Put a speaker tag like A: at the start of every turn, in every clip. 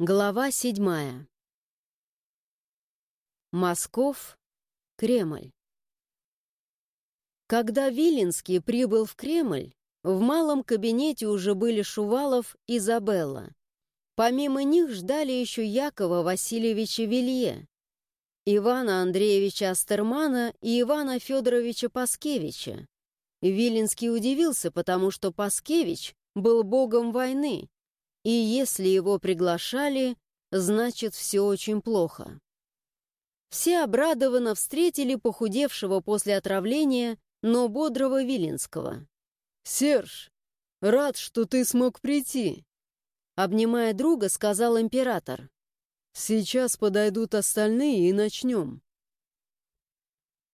A: Глава седьмая. Москов, Кремль. Когда Виленский прибыл в Кремль, в малом кабинете уже были Шувалов и Забелла. Помимо них ждали еще Якова Васильевича Вилье, Ивана Андреевича Астермана и Ивана Федоровича Паскевича. Виленский удивился, потому что Паскевич был богом войны, и если его приглашали, значит, все очень плохо. Все обрадованно встретили похудевшего после отравления, но бодрого Виленского.
B: «Серж, рад, что ты смог прийти», —
A: обнимая друга, сказал император.
B: «Сейчас подойдут остальные и начнем».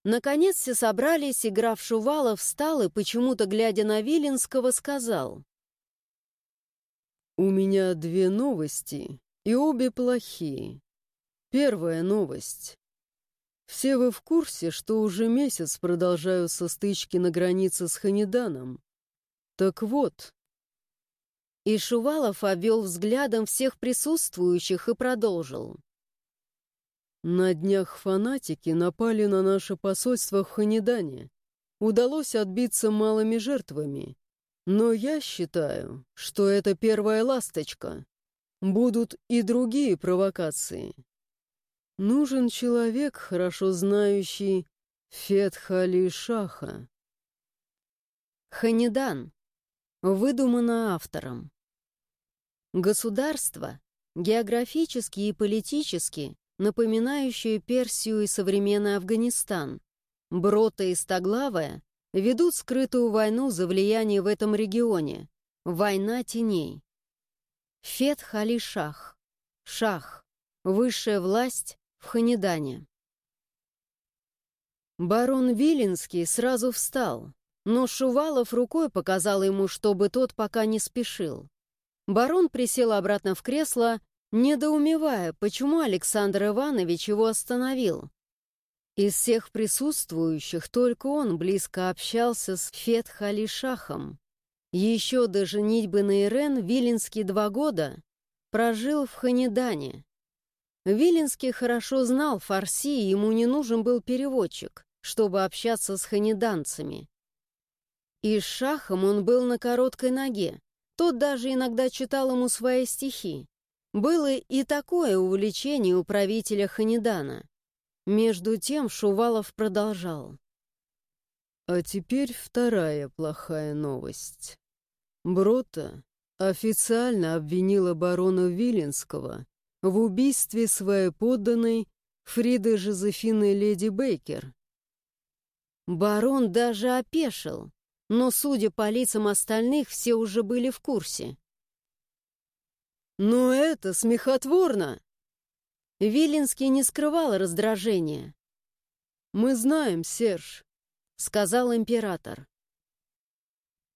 A: Наконец все собрались, и граф Шувалов встал и, почему-то глядя на Виленского, сказал.
B: «У меня две новости, и обе плохие. Первая новость. Все вы в курсе, что уже месяц продолжаются стычки на границе с Ханиданом? Так вот...»
A: И Шувалов обвел взглядом всех присутствующих и продолжил.
B: «На днях фанатики напали на наше посольство в Ханидане. Удалось отбиться малыми жертвами. Но я считаю, что это первая ласточка. Будут и другие провокации. Нужен человек, хорошо знающий Фетхали Шаха.
A: Ханидан. Выдумано автором. Государство, географически и политически, напоминающее Персию и современный Афганистан, Брота и Стоглавая ведут скрытую войну за влияние в этом регионе. Война теней. Фет Хали Шах. Шах. Высшая власть в Ханедане. Барон Виленский сразу встал, но Шувалов рукой показал ему, чтобы тот пока не спешил. Барон присел обратно в кресло, недоумевая, почему Александр Иванович его остановил. Из всех присутствующих только он близко общался с Фетхалишахом. Еще до женитьбы на Ирен Виленский два года прожил в Ханедане. Виленский хорошо знал фарси, и ему не нужен был переводчик, чтобы общаться с ханеданцами. И с Шахом он был на короткой ноге. Тот даже иногда читал ему свои стихи. Было и такое увлечение у правителя Ханедана — между тем Шувалов продолжал.
B: А теперь вторая плохая новость. Брота официально обвинила барона Виленского в убийстве своей подданной Фриды Жозефины Леди Бейкер.
A: Барон даже опешил, но, судя по лицам остальных, все уже были в курсе.
B: «Но это смехотворно!»
A: Виленский не скрывал раздражения.
B: «Мы знаем, Серж», —
A: сказал император.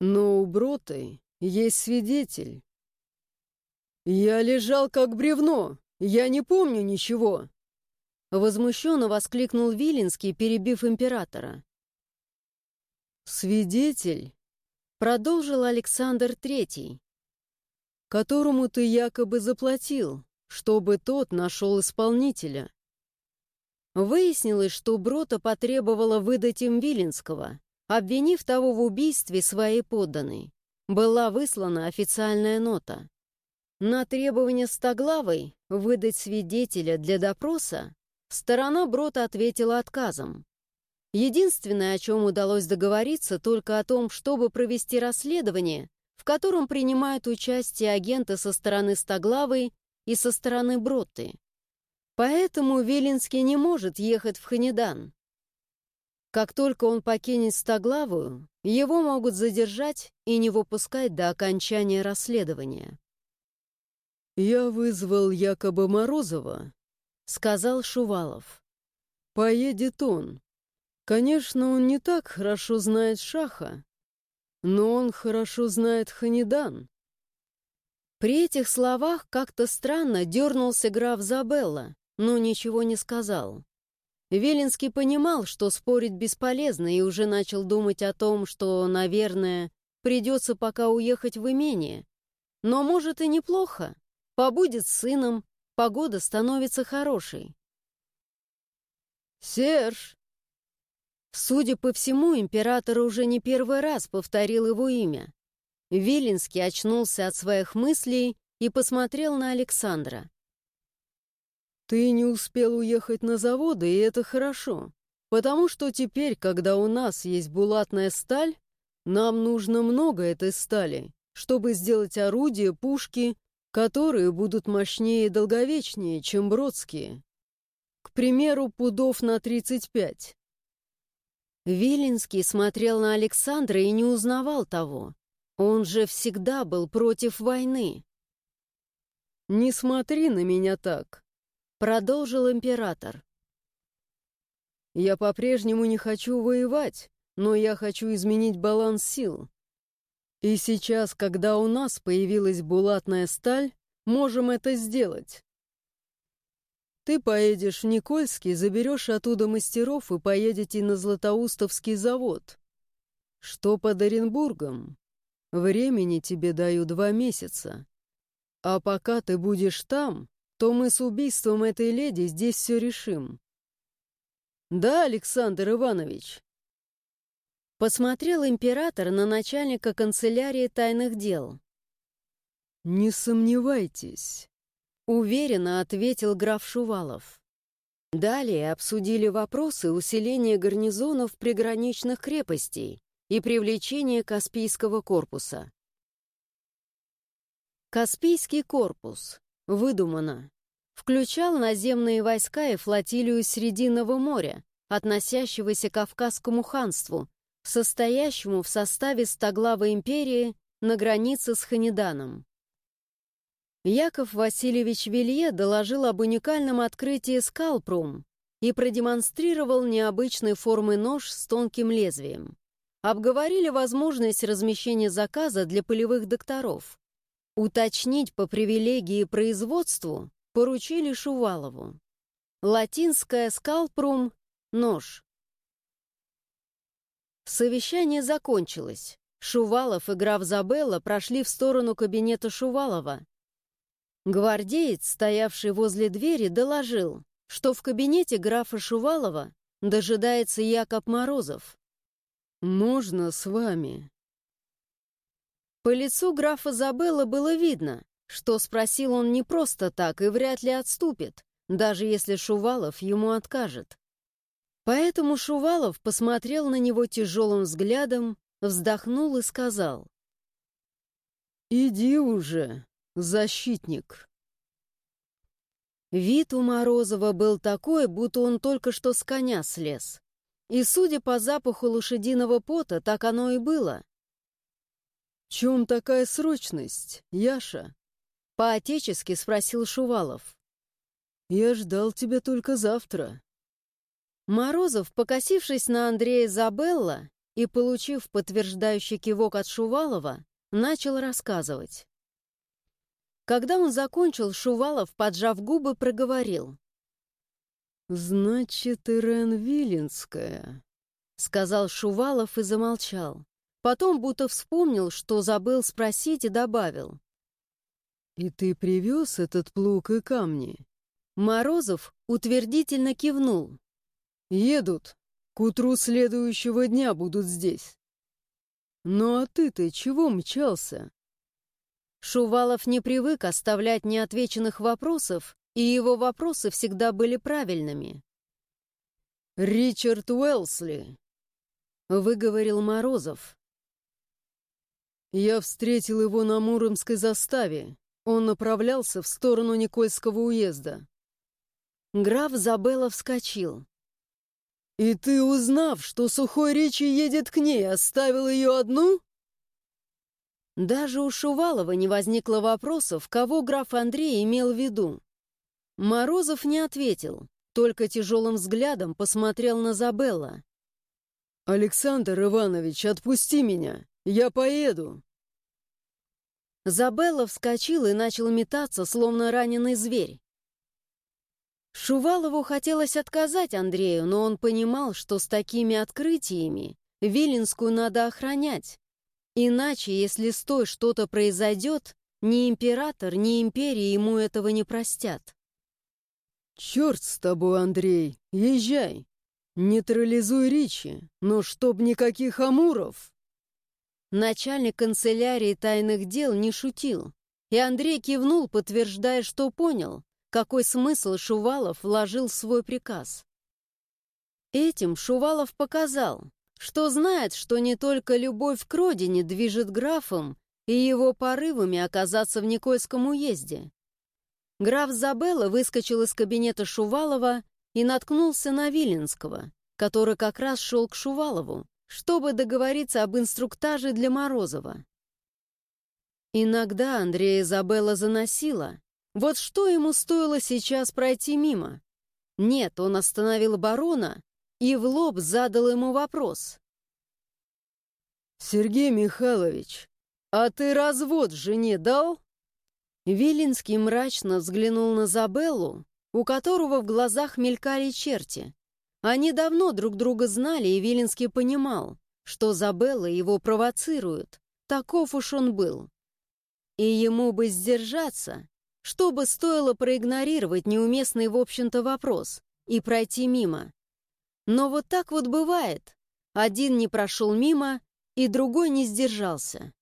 B: «Но у Броты есть свидетель». «Я лежал как бревно, я не помню ничего», —
A: возмущенно воскликнул Виленский, перебив императора.
B: «Свидетель», —
A: продолжил Александр Третий, —
B: «которому ты якобы заплатил» чтобы тот нашел исполнителя.
A: Выяснилось, что Брота потребовала выдать им Виленского, обвинив того в убийстве своей подданной. Была выслана официальная нота. На требование Стоглавой выдать свидетеля для допроса сторона Брота ответила отказом. Единственное, о чем удалось договориться, только о том, чтобы провести расследование, в котором принимают участие агенты со стороны Стоглавой и со стороны Броты. Поэтому Велинский не может ехать в Ханидан. Как только он покинет Стоглавую, его могут задержать и не выпускать до окончания расследования.
B: «Я вызвал якобы Морозова», — сказал Шувалов. «Поедет он. Конечно, он не так хорошо знает Шаха, но он хорошо знает Ханидан.
A: При этих словах как-то странно дернулся граф Забелла, но ничего не сказал. Велинский понимал, что спорить бесполезно, и уже начал думать о том, что, наверное, придется пока уехать в имение. Но, может, и неплохо. побудет с сыном, погода становится хорошей.
B: «Серж!»
A: Судя по всему, император уже не первый раз повторил его имя. Виленский очнулся от своих мыслей и посмотрел на Александра.
B: «Ты не успел уехать на заводы, и это хорошо, потому что теперь, когда у нас есть булатная сталь, нам нужно много этой стали, чтобы сделать орудия, пушки, которые будут мощнее и долговечнее, чем бродские. К примеру, пудов на 35.
A: Виленский смотрел на Александра и не узнавал того. Он же всегда был против войны.
B: «Не смотри на меня так», — продолжил император. «Я по-прежнему не хочу воевать, но я хочу изменить баланс сил. И сейчас, когда у нас появилась булатная сталь, можем это сделать. Ты поедешь в Никольский, заберешь оттуда мастеров и поедете на Златоустовский завод. Что под Оренбургом? Времени тебе даю два месяца. А пока ты будешь там, то мы с убийством этой леди здесь все решим. Да, Александр Иванович?
A: Посмотрел император на начальника канцелярии тайных дел.
B: «Не сомневайтесь», —
A: уверенно ответил граф Шувалов. Далее обсудили вопросы усиления гарнизонов приграничных крепостей и привлечения Каспийского корпуса. Каспийский корпус, выдумано, включал наземные войска и флотилию Срединного моря, относящегося к Кавказскому ханству, состоящему в составе Стоглавой империи на границе с Ханиданом. Яков Васильевич Вилье доложил об уникальном открытии скалпрум и продемонстрировал необычной формы нож с тонким лезвием. Обговорили возможность размещения заказа для полевых докторов. Уточнить по привилегии производству поручили Шувалову. Латинское скалпрум — нож. Совещание закончилось. Шувалов и граф Забелла прошли в сторону кабинета Шувалова. Гвардеец, стоявший возле двери, доложил, что в кабинете графа Шувалова дожидается Якоб Морозов.
B: «Можно с вами?»
A: По лицу графа Забелла было видно, что спросил он не просто так и вряд ли отступит, даже если Шувалов ему откажет. Поэтому Шувалов посмотрел на него тяжелым взглядом, вздохнул и сказал.
B: «Иди уже, защитник».
A: Вид у Морозова был такой, будто он только что с коня слез. И, судя по запаху лошадиного пота, так оно и было.
B: «В чем такая срочность, Яша?»
A: По-отечески спросил Шувалов.
B: «Я ждал тебя только завтра».
A: Морозов, покосившись на Андрея Забелла и получив подтверждающий кивок от Шувалова, начал рассказывать. Когда он закончил, Шувалов, поджав губы, проговорил.
B: «Значит, Ирен Виленская», —
A: сказал Шувалов и замолчал. Потом будто вспомнил, что забыл спросить и добавил.
B: «И ты привез этот плуг и камни?»
A: Морозов утвердительно кивнул.
B: Едут. К утру следующего дня будут здесь. Ну а ты-то чего мчался?
A: Шувалов не привык оставлять неотвеченных вопросов, и его вопросы всегда были правильными.
B: «Ричард Уэлсли», — выговорил Морозов. «Я встретил его на Муромской заставе. Он направлялся в сторону Никольского уезда».
A: Граф Забелла вскочил.
B: «И ты, узнав, что Сухой Речи едет к ней, оставил ее одну?»
A: Даже у Шувалова не возникло вопросов, кого граф Андрей имел в виду. Морозов не ответил, только тяжелым взглядом посмотрел на Забелла.
B: «Александр Иванович, отпусти меня! Я поеду!»
A: Забелла вскочил и начал метаться, словно раненый зверь. Шувалову хотелось отказать Андрею, но он понимал, что с такими открытиями Виленскую надо охранять. Иначе, если с той что-то произойдет, ни император, ни империя ему этого не простят.
B: «Черт с тобой, Андрей, езжай! Нейтрализуй Ричи, но чтоб никаких амуров!»
A: Начальник канцелярии тайных дел не шутил, и Андрей кивнул, подтверждая, что понял, какой смысл Шувалов вложил в свой приказ. Этим Шувалов показал, что знает, что не только любовь к родине движет графом и его порывами оказаться в Никольском уезде. Граф Забелла выскочил из кабинета Шувалова и наткнулся на Виленского, который как раз шел к Шувалову, чтобы договориться об инструктаже для Морозова. Иногда Андрея Изабелла заносила. Вот что ему стоило сейчас пройти мимо? Нет, он остановил барона и в лоб задал ему вопрос.
B: «Сергей Михайлович, а ты развод жене дал?»
A: Виленский мрачно взглянул на Забеллу, у которого в глазах мелькали черти. Они давно друг друга знали, и Виленский понимал, что Забелла его провоцирует. Таков уж он был. И ему бы сдержаться, чтобы стоило проигнорировать неуместный, в общем-то, вопрос и пройти мимо. Но вот так вот бывает. Один не прошел мимо, и другой не сдержался.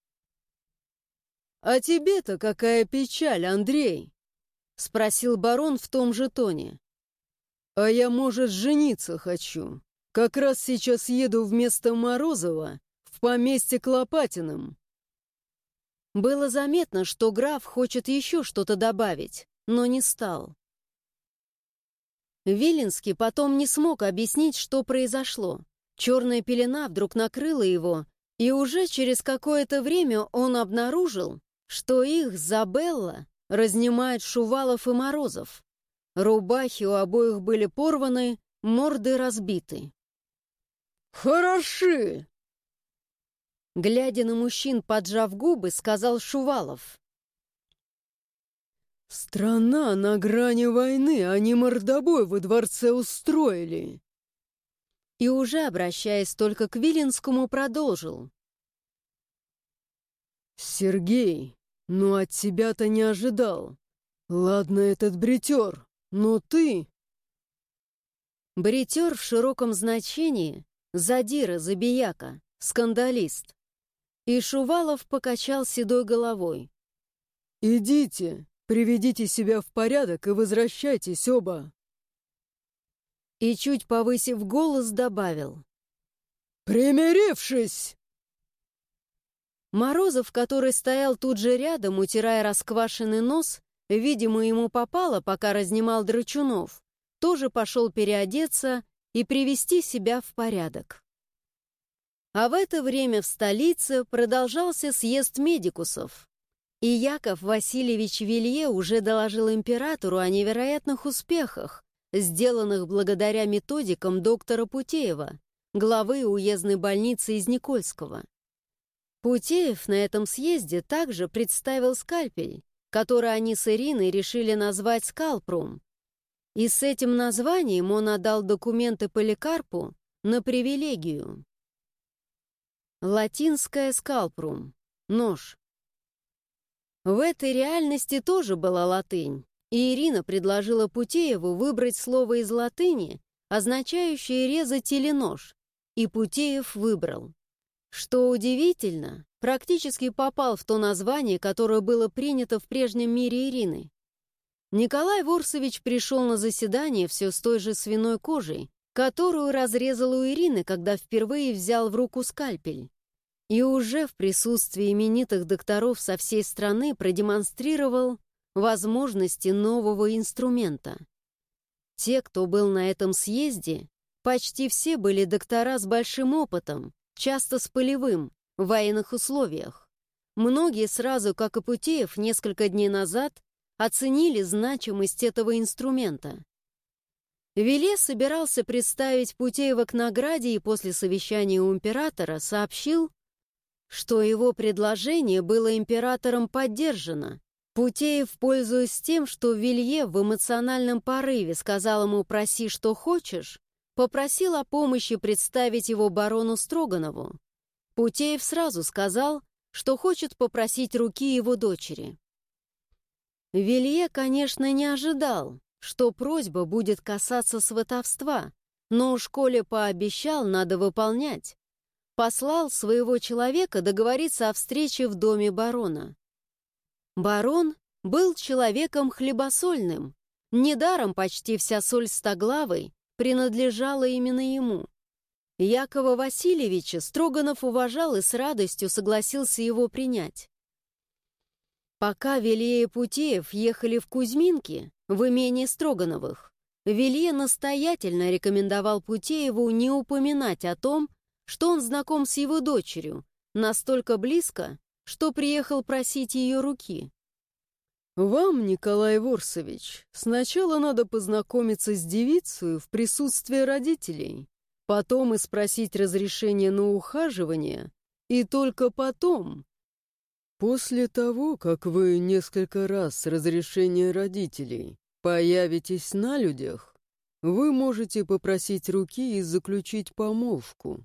B: «А тебе-то какая печаль, Андрей?» — спросил барон в том же тоне. «А я, может, жениться хочу. Как раз сейчас еду вместо Морозова в поместье к Лопатиным».
A: Было заметно, что граф хочет еще что-то добавить, но не стал. Виленский потом не смог объяснить, что произошло. Черная пелена вдруг накрыла его, и уже через какое-то время он обнаружил, что их Забелла разнимает Шувалов и Морозов. Рубахи у обоих были порваны, морды разбиты.
B: «Хороши!»
A: Глядя на мужчин, поджав губы, сказал Шувалов.
B: «Страна на грани войны, они мордобой во дворце устроили!»
A: И уже, обращаясь только к Виленскому, продолжил.
B: «Сергей, ну от тебя-то не ожидал. Ладно, этот бритер, но ты...»
A: Бритер в широком значении — задира, забияка, скандалист. И Шувалов покачал седой головой.
B: «Идите, приведите себя в порядок и возвращайтесь оба!»
A: И чуть повысив голос, добавил.
B: «Примирившись!»
A: Морозов, который стоял тут же рядом, утирая расквашенный нос, видимо, ему попало, пока разнимал Драчунов, тоже пошел переодеться и привести себя в порядок. А в это время в столице продолжался съезд медикусов, и Яков Васильевич Вилье уже доложил императору о невероятных успехах, сделанных благодаря методикам доктора Путеева, главы уездной больницы из Никольского. Путеев на этом съезде также представил скальпель, который они с Ириной решили назвать «Скалпрум». И с этим названием он отдал документы Поликарпу на привилегию. Латинское «скалпрум» — нож. В этой реальности тоже была латынь, и Ирина предложила Путееву выбрать слово из латыни, означающее резать или нож, и Путеев выбрал. Что удивительно, практически попал в то название, которое было принято в прежнем мире Ирины. Николай Ворсович пришел на заседание все с той же свиной кожей, которую разрезал у Ирины, когда впервые взял в руку скальпель. И уже в присутствии именитых докторов со всей страны продемонстрировал возможности нового инструмента. Те, кто был на этом съезде, почти все были доктора с большим опытом, часто с полевым, в военных условиях. Многие сразу, как и Путеев несколько дней назад, оценили значимость этого инструмента. Веле собирался представить Путеева к награде и после совещания у императора сообщил, что его предложение было императором поддержано. Путеев, пользуясь тем, что Вилье в эмоциональном порыве сказал ему «проси, что хочешь», Попросил о помощи представить его барону Строганову. Путеев сразу сказал, что хочет попросить руки его дочери. Вилье, конечно, не ожидал, что просьба будет касаться сватовства, но у школе пообещал, надо выполнять. Послал своего человека договориться о встрече в доме барона. Барон был человеком хлебосольным. Недаром почти вся соль стоглавой принадлежала именно ему. Якова Васильевича Строганов уважал и с радостью согласился его принять. Пока Вилье и Путеев ехали в Кузьминки, в имение Строгановых, Вилье настоятельно рекомендовал Путееву не упоминать о том, что он знаком с его дочерью, настолько близко, что приехал просить ее руки.
B: «Вам, Николай Ворсович, сначала надо познакомиться с девицей в присутствии родителей, потом и спросить разрешение на ухаживание, и только потом, после того, как вы несколько раз с разрешения родителей появитесь на людях, вы можете попросить руки и заключить помолвку.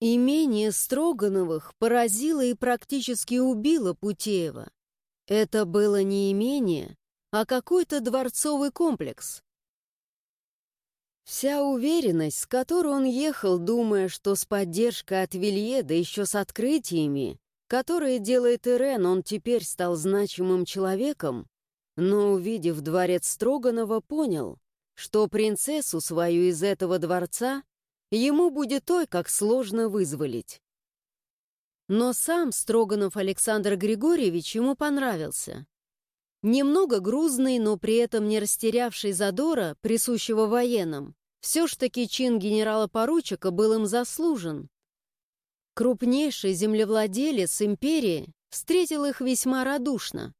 A: Имение Строгановых поразило и практически убило Путеева. Это было не имение, а какой-то дворцовый комплекс, Вся уверенность, с которой он ехал, думая, что с поддержкой от Вилье, да еще с открытиями, которые делает Ирен, он теперь стал значимым человеком, но, увидев дворец Строганова, понял, что принцессу свою из этого дворца ему будет той, как сложно вызволить. Но сам Строганов Александр Григорьевич ему понравился. Немного грузный, но при этом не растерявший задора, присущего военным, все ж таки чин генерала-поручика был им заслужен. Крупнейший землевладелец империи встретил их весьма радушно.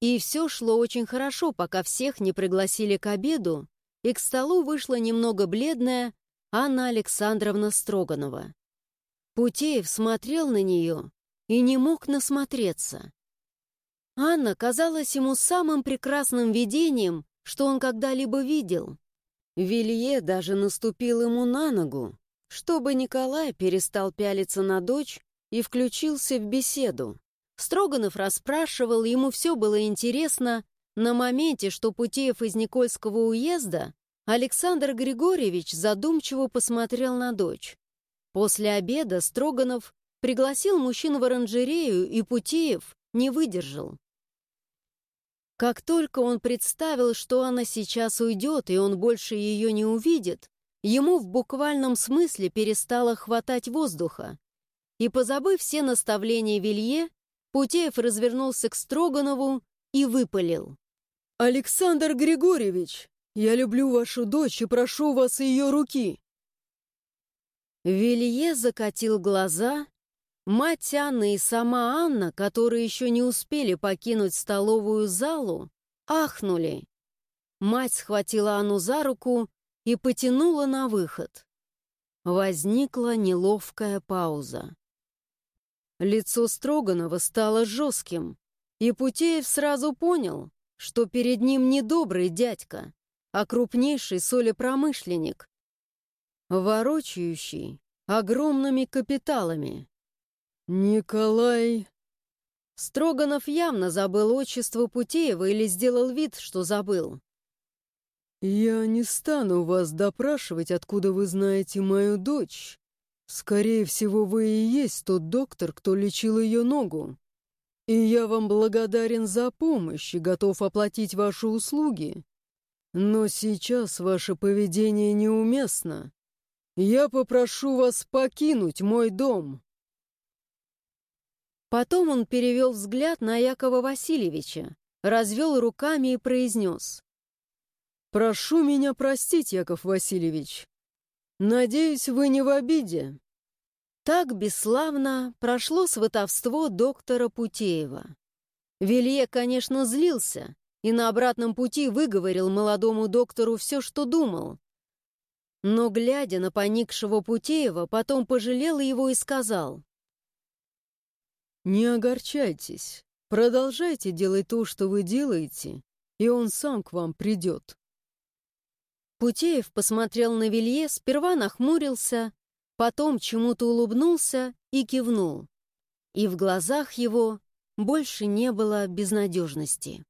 A: И все шло очень хорошо, пока всех не пригласили к обеду, и к столу вышла немного бледная Анна Александровна Строганова. Путеев смотрел на нее и не мог насмотреться. Анна казалась ему самым прекрасным видением, что он когда-либо видел. Вилье даже наступил ему на ногу, чтобы Николай перестал пялиться на дочь и включился в беседу. Строганов расспрашивал, ему все было интересно. На моменте, что Путеев из Никольского уезда, Александр Григорьевич задумчиво посмотрел на дочь. После обеда Строганов пригласил мужчин в оранжерею, и Путеев не выдержал. Как только он представил, что она сейчас уйдет, и он больше ее не увидит, ему в буквальном смысле перестало хватать воздуха. И, позабыв все наставления Вилье, Путеев развернулся к Строганову и выпалил.
B: «Александр Григорьевич, я люблю вашу дочь и прошу вас ее руки!»
A: Вилье закатил глаза Мать Анны и сама Анна, которые еще не успели покинуть столовую залу, ахнули. Мать схватила Анну за руку и потянула на выход. Возникла неловкая пауза. Лицо Строганова стало жестким, и Путеев сразу понял, что перед ним не добрый дядька, а крупнейший солепромышленник, ворочающий огромными капиталами.
B: «Николай...»
A: Строганов явно забыл отчество Путеева или сделал вид, что забыл.
B: «Я не стану вас допрашивать, откуда вы знаете мою дочь. Скорее всего, вы и есть тот доктор, кто лечил ее ногу. И я вам благодарен за помощь и готов оплатить ваши услуги. Но сейчас ваше поведение неуместно. Я попрошу вас покинуть мой дом».
A: Потом он перевел взгляд на Якова Васильевича, развел руками и произнес.
B: «Прошу меня простить, Яков Васильевич. Надеюсь, вы не в обиде».
A: Так бесславно прошло сватовство доктора Путеева. Вилье, конечно, злился и на обратном пути выговорил молодому доктору все, что думал. Но, глядя на поникшего Путеева, потом пожалел его и сказал —
B: «Не огорчайтесь. Продолжайте делать то, что вы делаете, и он сам к вам придет».
A: Путеев посмотрел на Вилье, сперва нахмурился, потом чему-то улыбнулся и кивнул. И в глазах его больше не было безнадежности.